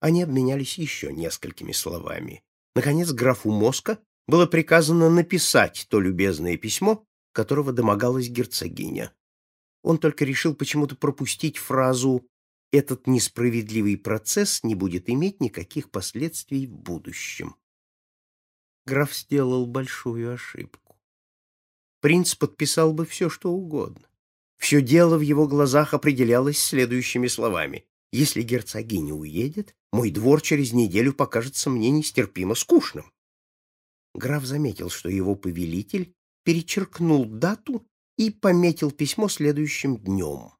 Они обменялись еще несколькими словами. Наконец, графу Моска было приказано написать то любезное письмо, которого домогалась герцогиня. Он только решил почему-то пропустить фразу «этот несправедливый процесс не будет иметь никаких последствий в будущем». Граф сделал большую ошибку. Принц подписал бы все, что угодно. Все дело в его глазах определялось следующими словами. «Если герцогиня уедет, мой двор через неделю покажется мне нестерпимо скучным». Граф заметил, что его повелитель перечеркнул дату и пометил письмо следующим днем.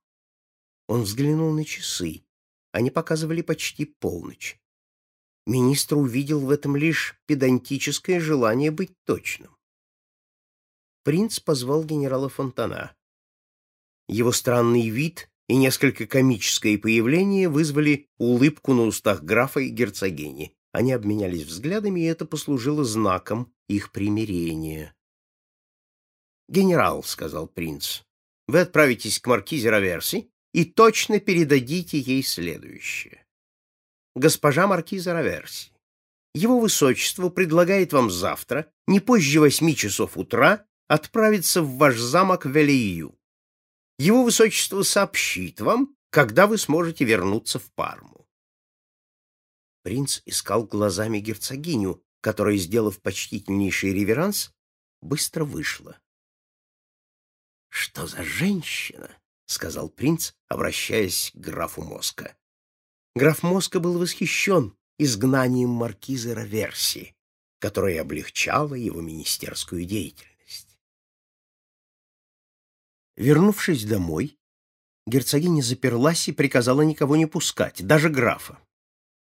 Он взглянул на часы. Они показывали почти полночь. Министр увидел в этом лишь педантическое желание быть точным. Принц позвал генерала Фонтана. Его странный вид и несколько комическое появление вызвали улыбку на устах графа и герцогини. Они обменялись взглядами, и это послужило знаком их примирения. «Генерал», — сказал принц, — «вы отправитесь к маркизе Раверси и точно передадите ей следующее. Госпожа маркиза Раверси, его высочество предлагает вам завтра, не позже восьми часов утра, отправиться в ваш замок Велию. Его высочество сообщит вам, когда вы сможете вернуться в Парму. Принц искал глазами герцогиню, которая, сделав почтительнейший реверанс, быстро вышла. «Что за женщина?» — сказал принц, обращаясь к графу Моска. Граф Моска был восхищен изгнанием маркизы Раверси, которое облегчало его министерскую деятельность. Вернувшись домой, герцогиня заперлась и приказала никого не пускать, даже графа.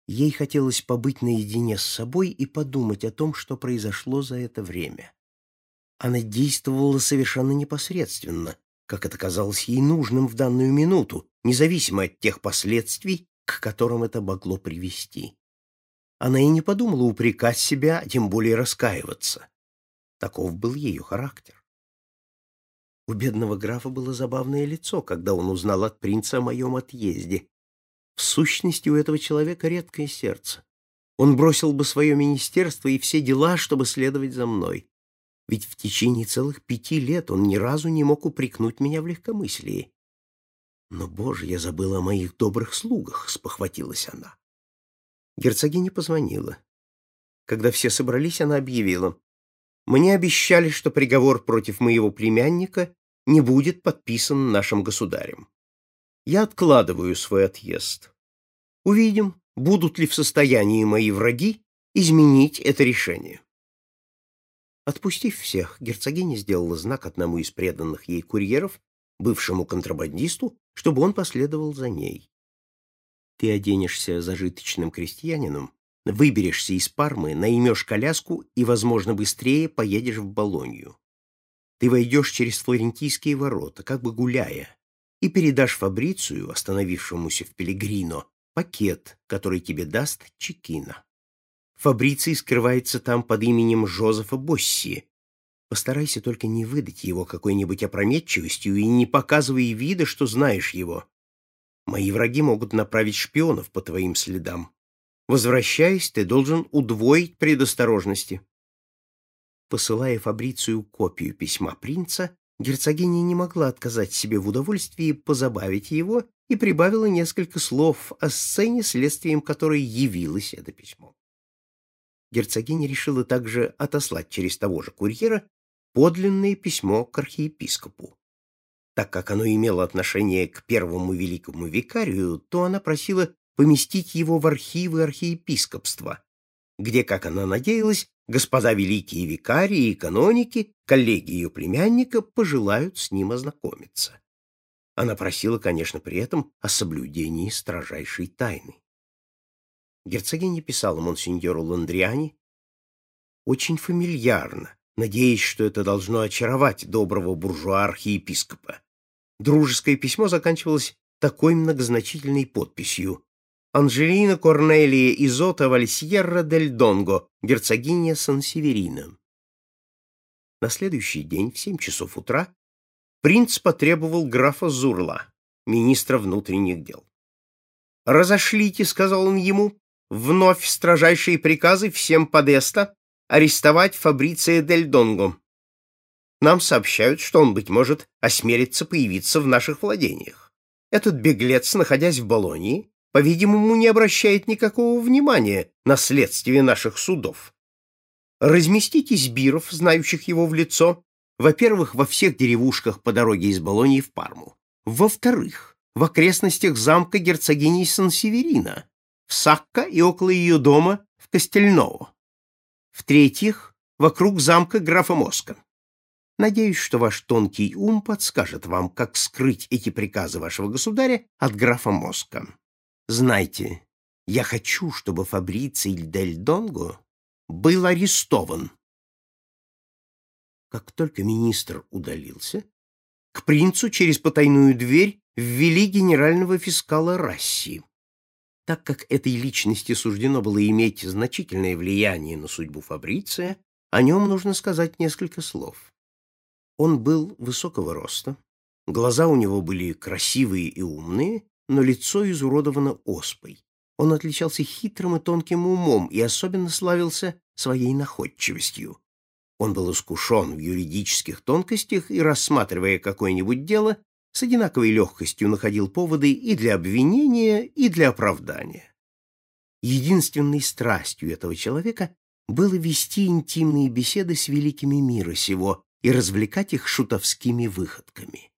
Ей хотелось побыть наедине с собой и подумать о том, что произошло за это время. Она действовала совершенно непосредственно, как это казалось ей нужным в данную минуту, независимо от тех последствий, к которым это могло привести. Она и не подумала упрекать себя, а тем более раскаиваться. Таков был ее характер. У бедного графа было забавное лицо, когда он узнал от принца о моем отъезде. В сущности, у этого человека редкое сердце. Он бросил бы свое министерство и все дела, чтобы следовать за мной. Ведь в течение целых пяти лет он ни разу не мог упрекнуть меня в легкомыслии. Но, боже, я забыла о моих добрых слугах, — спохватилась она. Герцогиня позвонила. Когда все собрались, она объявила. Мне обещали, что приговор против моего племянника не будет подписан нашим государем. Я откладываю свой отъезд. Увидим, будут ли в состоянии мои враги изменить это решение. Отпустив всех, герцогиня сделала знак одному из преданных ей курьеров, бывшему контрабандисту, чтобы он последовал за ней. Ты оденешься зажиточным крестьянином, выберешься из Пармы, наймешь коляску и, возможно, быстрее поедешь в Болонью. Ты войдешь через флорентийские ворота, как бы гуляя, и передашь Фабрицию, остановившемуся в Пелегрино, пакет, который тебе даст Чекина. Фабриций скрывается там под именем Жозефа Босси. Постарайся только не выдать его какой-нибудь опрометчивостью и не показывай вида, что знаешь его. Мои враги могут направить шпионов по твоим следам. Возвращаясь, ты должен удвоить предосторожности. Посылая Фабрицию копию письма принца, герцогиня не могла отказать себе в удовольствии позабавить его и прибавила несколько слов о сцене, следствием которой явилось это письмо. Герцогиня решила также отослать через того же курьера подлинное письмо к архиепископу. Так как оно имело отношение к первому великому викарию, то она просила поместить его в архивы архиепископства, где, как она надеялась, господа великие викарии и каноники, коллеги ее племянника, пожелают с ним ознакомиться. Она просила, конечно, при этом о соблюдении строжайшей тайны. Герцогиня писала монсеньору Ландриани очень фамильярно, надеясь, что это должно очаровать доброго буржуа-архиепископа. Дружеское письмо заканчивалось такой многозначительной подписью Анжелина Корнелия Изота Вальсьерра дель Донго, герцогиня Сан-Северина. На следующий день в семь часов утра принц потребовал графа Зурла, министра внутренних дел. «Разошлите», — сказал он ему, вновь строжайшие приказы всем Подеста арестовать Фабриция Дель Донго. Нам сообщают, что он, быть может, осмелится появиться в наших владениях. Этот беглец, находясь в Болонии, по-видимому, не обращает никакого внимания на следствие наших судов. Разместите сбиров, знающих его в лицо, во-первых, во всех деревушках по дороге из Болонии в Парму. Во-вторых, в окрестностях замка герцогини Сан-Северина, в Сакко и около ее дома в Костельново. В-третьих, вокруг замка графа Моска. Надеюсь, что ваш тонкий ум подскажет вам, как скрыть эти приказы вашего государя от графа Моска. Знайте, я хочу, чтобы Фабриций Дель Донго был арестован. Как только министр удалился, к принцу через потайную дверь ввели генерального фискала Расси. Так как этой личности суждено было иметь значительное влияние на судьбу Фабриция, о нем нужно сказать несколько слов. Он был высокого роста, глаза у него были красивые и умные, но лицо изуродовано оспой. Он отличался хитрым и тонким умом и особенно славился своей находчивостью. Он был искушен в юридических тонкостях и, рассматривая какое-нибудь дело, с одинаковой легкостью находил поводы и для обвинения, и для оправдания. Единственной страстью этого человека было вести интимные беседы с великими мира сего, и развлекать их шутовскими выходками.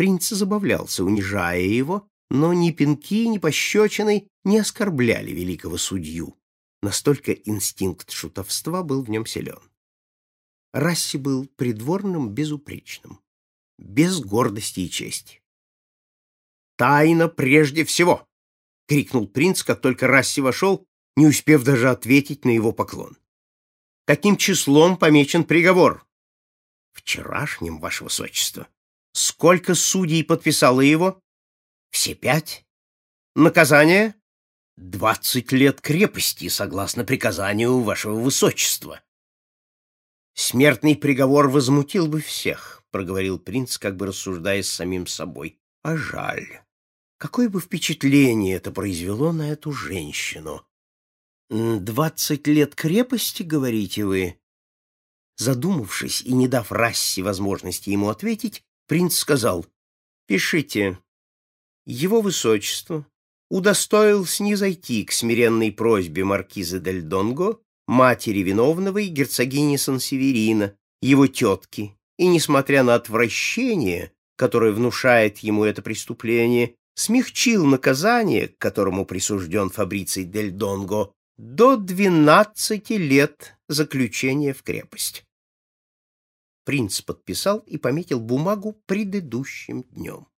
Принц забавлялся, унижая его, но ни пинки, ни пощечины не оскорбляли великого судью. Настолько инстинкт шутовства был в нем силен. Расси был придворным безупречным, без гордости и чести. «Тайна прежде всего!» — крикнул принц, как только Расси вошел, не успев даже ответить на его поклон. «Каким числом помечен приговор?» Вчерашним, ваше высочество. Сколько судей подписало его? Все пять. Наказание? Двадцать лет крепости, согласно приказанию вашего высочества. Смертный приговор возмутил бы всех, проговорил принц, как бы рассуждая с самим собой. А жаль. Какое бы впечатление это произвело на эту женщину? «Двадцать лет крепости, говорите вы?» Задумавшись и не дав Расси возможности ему ответить, принц сказал, «Пишите. Его высочество удостоил снизойти к смиренной просьбе маркизы Дель Донго, матери виновного и герцогини Сан-Северина, его тетки, и, несмотря на отвращение, которое внушает ему это преступление, смягчил наказание, к которому присужден Фабриций Дель Донго, до двенадцати лет заключения в крепость. Принц подписал и пометил бумагу предыдущим днем.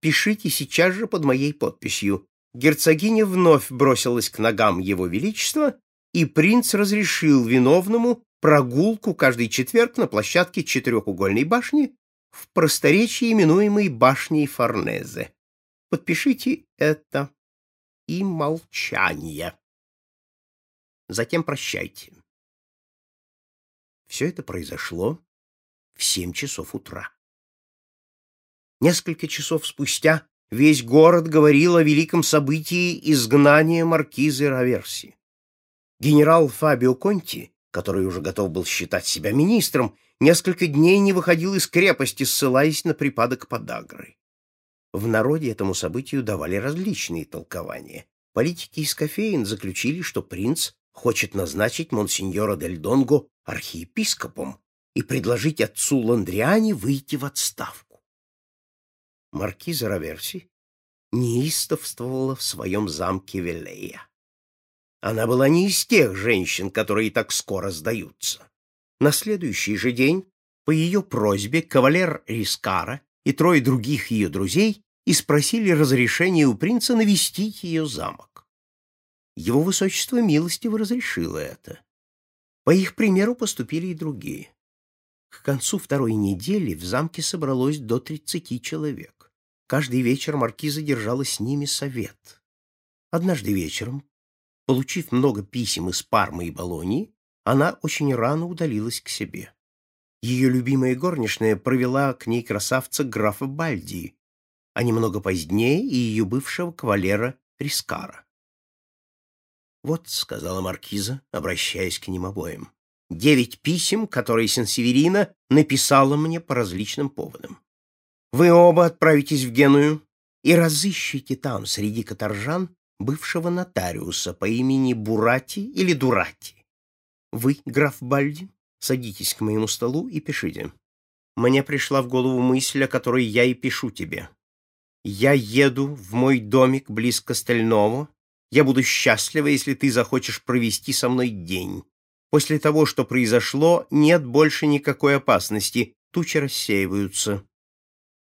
«Пишите сейчас же под моей подписью». Герцогиня вновь бросилась к ногам его величества, и принц разрешил виновному прогулку каждый четверг на площадке четырехугольной башни в просторечии, именуемой башней Форнезе. Подпишите это и молчание. Затем прощайте. Все это произошло в семь часов утра. Несколько часов спустя весь город говорил о великом событии изгнания маркизы Раверси. Генерал Фабио Конти, который уже готов был считать себя министром, несколько дней не выходил из крепости, ссылаясь на припадок подагры. В народе этому событию давали различные толкования. Политики из кофеин заключили, что принц хочет назначить монсеньора Дель Донго архиепископом и предложить отцу Ландриане выйти в отставку. Маркиза Раверси неистовствовала в своем замке Велея. Она была не из тех женщин, которые так скоро сдаются. На следующий же день, по ее просьбе, кавалер Рискара и трое других ее друзей и спросили разрешения у принца навестить ее замок. Его высочество милостиво разрешило это. По их примеру поступили и другие. К концу второй недели в замке собралось до тридцати человек. Каждый вечер маркиза держала с ними совет. Однажды вечером, получив много писем из Пармы и Болонии, она очень рано удалилась к себе. Ее любимая горничная провела к ней красавца графа Бальдии, а немного позднее и ее бывшего кавалера Рискара. «Вот», — сказала маркиза, обращаясь к ним обоим, — «девять писем, которые Сенсеверина написала мне по различным поводам. Вы оба отправитесь в Геную и разыщите там, среди каторжан, бывшего нотариуса по имени Бурати или Дурати. Вы, граф Бальди, садитесь к моему столу и пишите. Мне пришла в голову мысль, о которой я и пишу тебе. Я еду в мой домик близ Костельного, я буду счастлива, если ты захочешь провести со мной день. После того, что произошло, нет больше никакой опасности, тучи рассеиваются.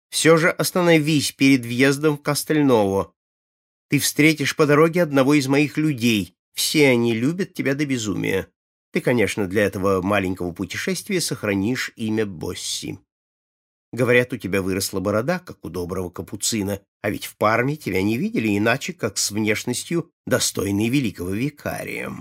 Все же остановись перед въездом в Кастельново. Ты встретишь по дороге одного из моих людей. Все они любят тебя до безумия. Ты, конечно, для этого маленького путешествия сохранишь имя Босси. Говорят, у тебя выросла борода, как у доброго капуцина, а ведь в Парме тебя не видели иначе, как с внешностью, достойной великого викария.